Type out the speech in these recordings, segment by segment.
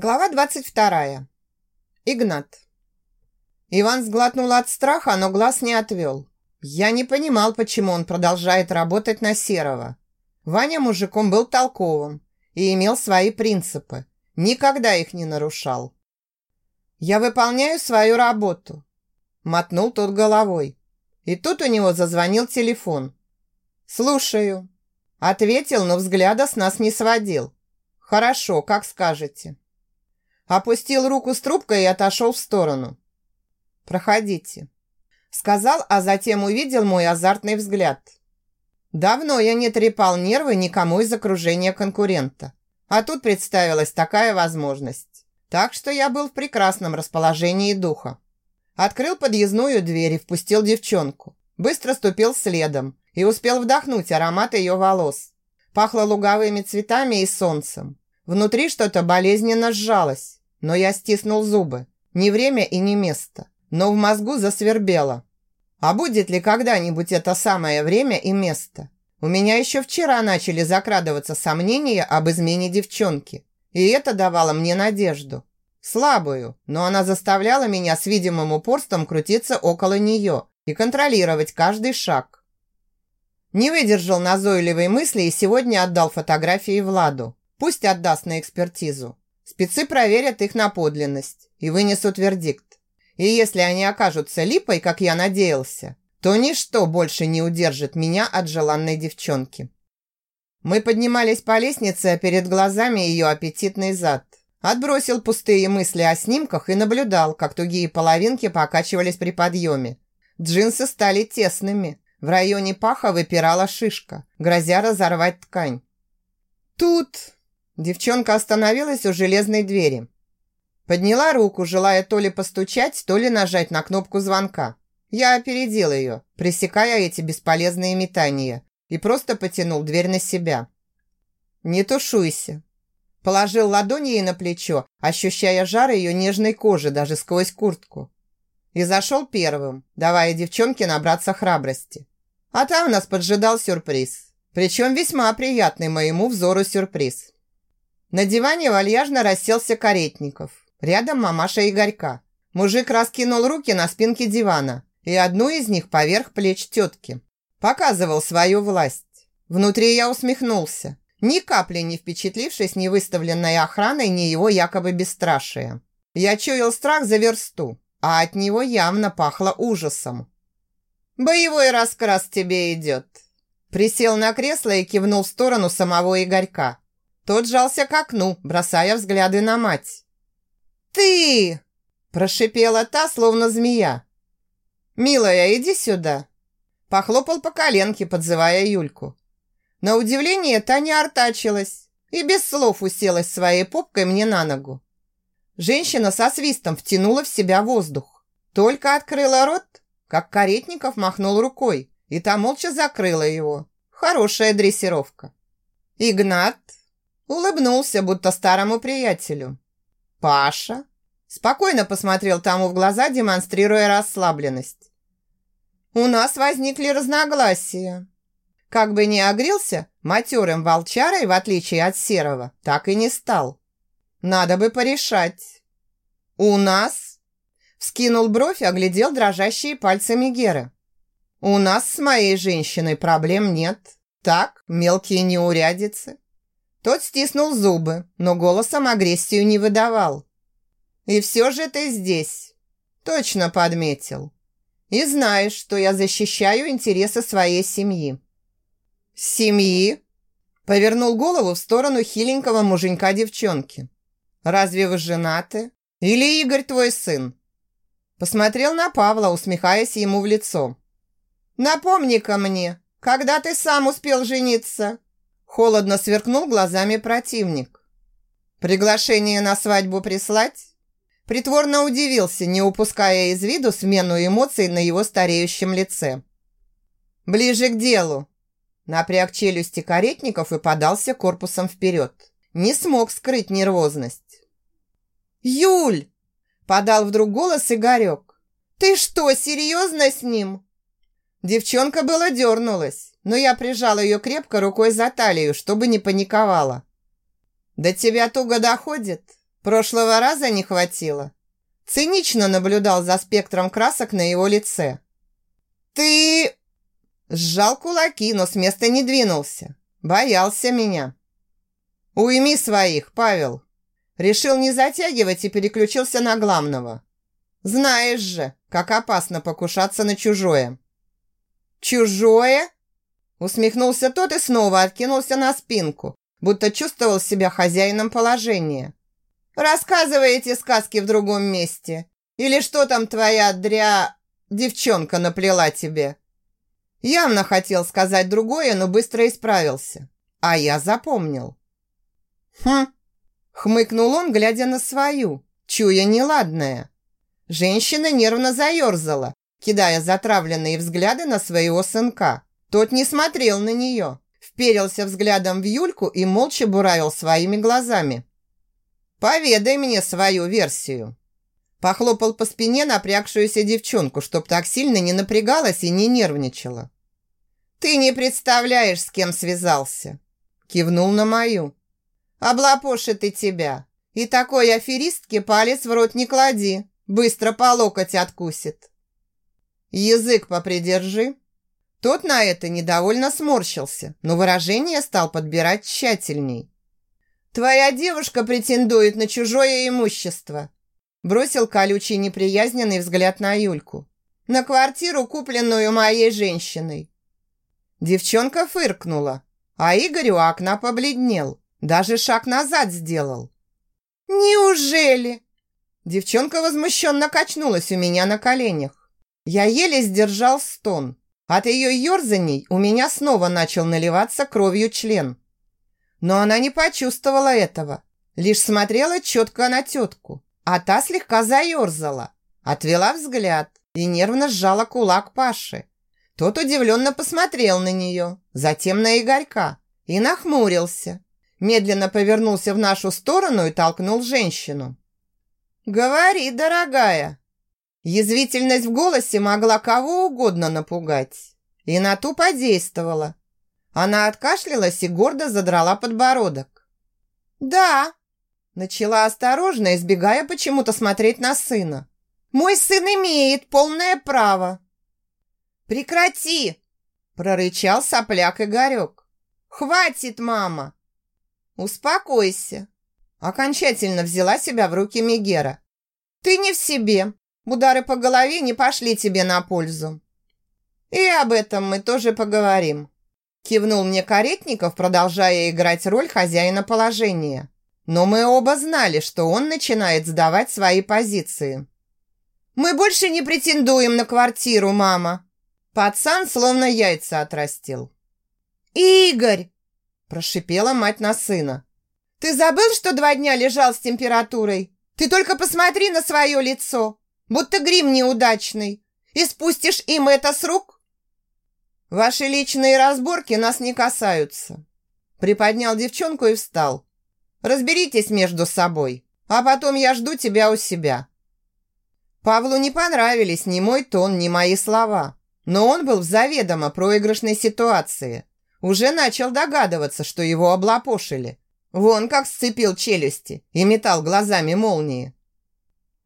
Глава 22. Игнат. Иван сглотнул от страха, но глаз не отвел. Я не понимал, почему он продолжает работать на Серого. Ваня мужиком был толковым и имел свои принципы. Никогда их не нарушал. «Я выполняю свою работу», – мотнул тот головой. И тут у него зазвонил телефон. «Слушаю», – ответил, но взгляда с нас не сводил. «Хорошо, как скажете». Опустил руку с трубкой и отошел в сторону. «Проходите», – сказал, а затем увидел мой азартный взгляд. Давно я не трепал нервы никому из окружения конкурента. А тут представилась такая возможность. Так что я был в прекрасном расположении духа. Открыл подъездную дверь и впустил девчонку. Быстро ступил следом и успел вдохнуть аромат ее волос. Пахло луговыми цветами и солнцем. Внутри что-то болезненно сжалось. Но я стиснул зубы. Не время и не место. Но в мозгу засвербело. А будет ли когда-нибудь это самое время и место? У меня еще вчера начали закрадываться сомнения об измене девчонки. И это давало мне надежду. Слабую, но она заставляла меня с видимым упорством крутиться около нее и контролировать каждый шаг. Не выдержал назойливой мысли и сегодня отдал фотографии Владу. Пусть отдаст на экспертизу. Спецы проверят их на подлинность и вынесут вердикт. И если они окажутся липой, как я надеялся, то ничто больше не удержит меня от желанной девчонки. Мы поднимались по лестнице, а перед глазами ее аппетитный зад. Отбросил пустые мысли о снимках и наблюдал, как тугие половинки покачивались при подъеме. Джинсы стали тесными. В районе паха выпирала шишка, грозя разорвать ткань. Тут Девчонка остановилась у железной двери. Подняла руку, желая то ли постучать, то ли нажать на кнопку звонка. Я опередил ее, пресекая эти бесполезные метания, и просто потянул дверь на себя. «Не тушуйся». Положил ладони ей на плечо, ощущая жар ее нежной кожи даже сквозь куртку. И зашел первым, давая девчонке набраться храбрости. А там нас поджидал сюрприз. Причем весьма приятный моему взору сюрприз. На диване вальяжно расселся Каретников. Рядом мамаша Игорька. Мужик раскинул руки на спинке дивана и одну из них поверх плеч тетки. Показывал свою власть. Внутри я усмехнулся, ни капли не впечатлившись ни выставленной охраной, ни его якобы бесстрашие. Я чуял страх за версту, а от него явно пахло ужасом. «Боевой раскрас тебе идет!» Присел на кресло и кивнул в сторону самого Игорька. Тот жался к окну, бросая взгляды на мать. «Ты!» – прошипела та, словно змея. «Милая, иди сюда!» Похлопал по коленке, подзывая Юльку. На удивление та не артачилась и без слов уселась своей попкой мне на ногу. Женщина со свистом втянула в себя воздух. Только открыла рот, как Каретников махнул рукой, и та молча закрыла его. Хорошая дрессировка. «Игнат!» Улыбнулся, будто старому приятелю. «Паша?» Спокойно посмотрел тому в глаза, демонстрируя расслабленность. «У нас возникли разногласия. Как бы ни огрился, матерым волчарой, в отличие от серого, так и не стал. Надо бы порешать». «У нас?» Вскинул бровь, оглядел дрожащие пальцы Геры. «У нас с моей женщиной проблем нет. Так, мелкие неурядицы. Тот стиснул зубы, но голосом агрессию не выдавал. «И все же ты здесь!» «Точно подметил!» «И знаешь, что я защищаю интересы своей семьи!» «Семьи?» Повернул голову в сторону хиленького муженька девчонки. «Разве вы женаты? Или Игорь твой сын?» Посмотрел на Павла, усмехаясь ему в лицо. «Напомни-ка мне, когда ты сам успел жениться?» Холодно сверкнул глазами противник. «Приглашение на свадьбу прислать?» Притворно удивился, не упуская из виду смену эмоций на его стареющем лице. «Ближе к делу!» Напряг челюсти каретников и подался корпусом вперед. Не смог скрыть нервозность. «Юль!» – подал вдруг голос Игорек. «Ты что, серьезно с ним?» Девчонка была дернулась, но я прижал ее крепко рукой за талию, чтобы не паниковала. «До тебя туго доходит?» Прошлого раза не хватило. Цинично наблюдал за спектром красок на его лице. «Ты...» Сжал кулаки, но с места не двинулся. Боялся меня. «Уйми своих, Павел!» Решил не затягивать и переключился на главного. «Знаешь же, как опасно покушаться на чужое». «Чужое?» Усмехнулся тот и снова откинулся на спинку, будто чувствовал себя хозяином положения. «Рассказывай эти сказки в другом месте. Или что там твоя дря... девчонка наплела тебе?» Явно хотел сказать другое, но быстро исправился. А я запомнил. «Хм!» – хмыкнул он, глядя на свою, чуя неладное. Женщина нервно заерзала, кидая затравленные взгляды на своего сынка. Тот не смотрел на нее, вперился взглядом в Юльку и молча буравил своими глазами. «Поведай мне свою версию». Похлопал по спине напрягшуюся девчонку, чтоб так сильно не напрягалась и не нервничала. «Ты не представляешь, с кем связался!» Кивнул на мою. «Облапошит и тебя. И такой аферистке палец в рот не клади. Быстро по локоть откусит». «Язык попридержи». Тот на это недовольно сморщился, но выражение стал подбирать тщательней. «Твоя девушка претендует на чужое имущество», бросил колючий неприязненный взгляд на Юльку. «На квартиру, купленную моей женщиной». Девчонка фыркнула, а Игорь у окна побледнел, даже шаг назад сделал. «Неужели?» Девчонка возмущенно качнулась у меня на коленях. Я еле сдержал стон. От ее ерзаний у меня снова начал наливаться кровью член. Но она не почувствовала этого, лишь смотрела четко на тетку, а та слегка заерзала, отвела взгляд и нервно сжала кулак Паши. Тот удивленно посмотрел на нее, затем на Игорька и нахмурился. Медленно повернулся в нашу сторону и толкнул женщину. «Говори, дорогая!» Язвительность в голосе могла кого угодно напугать. И на ту подействовала. Она откашлялась и гордо задрала подбородок. «Да!» Начала осторожно, избегая почему-то смотреть на сына. «Мой сын имеет полное право!» «Прекрати!» – прорычал сопляк Игорек. «Хватит, мама!» «Успокойся!» Окончательно взяла себя в руки Мегера. «Ты не в себе. Удары по голове не пошли тебе на пользу». «И об этом мы тоже поговорим», – кивнул мне Каретников, продолжая играть роль хозяина положения. Но мы оба знали, что он начинает сдавать свои позиции. «Мы больше не претендуем на квартиру, мама», Пацан словно яйца отрастил. «Игорь!» – прошипела мать на сына. «Ты забыл, что два дня лежал с температурой? Ты только посмотри на свое лицо, будто грим неудачный, и спустишь им это с рук?» «Ваши личные разборки нас не касаются», – приподнял девчонку и встал. «Разберитесь между собой, а потом я жду тебя у себя». Павлу не понравились ни мой тон, ни мои слова. Но он был в заведомо проигрышной ситуации. Уже начал догадываться, что его облапошили. Вон как сцепил челюсти и метал глазами молнии.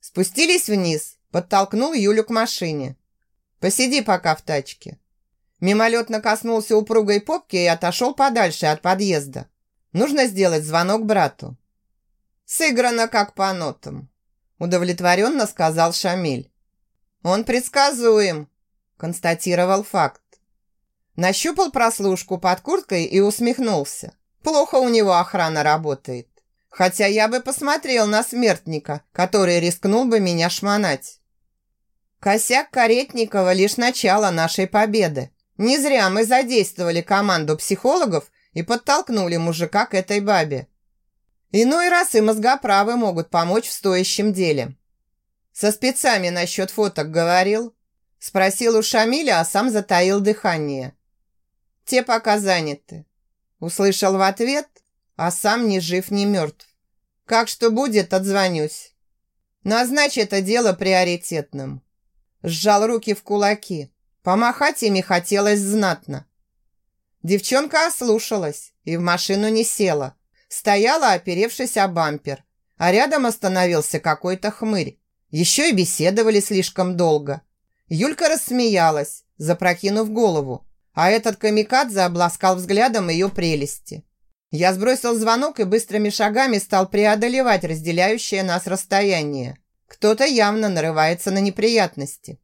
Спустились вниз, подтолкнул Юлю к машине. «Посиди пока в тачке». Мимолетно коснулся упругой попки и отошел подальше от подъезда. Нужно сделать звонок брату. «Сыграно как по нотам», удовлетворенно сказал Шамиль. «Он предсказуем», констатировал факт. Нащупал прослушку под курткой и усмехнулся. Плохо у него охрана работает. Хотя я бы посмотрел на смертника, который рискнул бы меня шмонать. Косяк Каретникова лишь начало нашей победы. Не зря мы задействовали команду психологов и подтолкнули мужика к этой бабе. Иной раз и мозгоправы могут помочь в стоящем деле. Со спецами насчет фоток говорил. Спросил у Шамиля, а сам затаил дыхание. «Те пока заняты». Услышал в ответ, а сам ни жив, ни мертв. «Как что будет, отзвонюсь». Назначь это дело приоритетным. Сжал руки в кулаки. Помахать ими хотелось знатно. Девчонка ослушалась и в машину не села. Стояла, оперевшись о бампер. а рядом остановился какой-то хмырь. Еще и беседовали слишком долго. Юлька рассмеялась, запрокинув голову, а этот камикадзе обласкал взглядом ее прелести. Я сбросил звонок и быстрыми шагами стал преодолевать разделяющее нас расстояние. Кто-то явно нарывается на неприятности.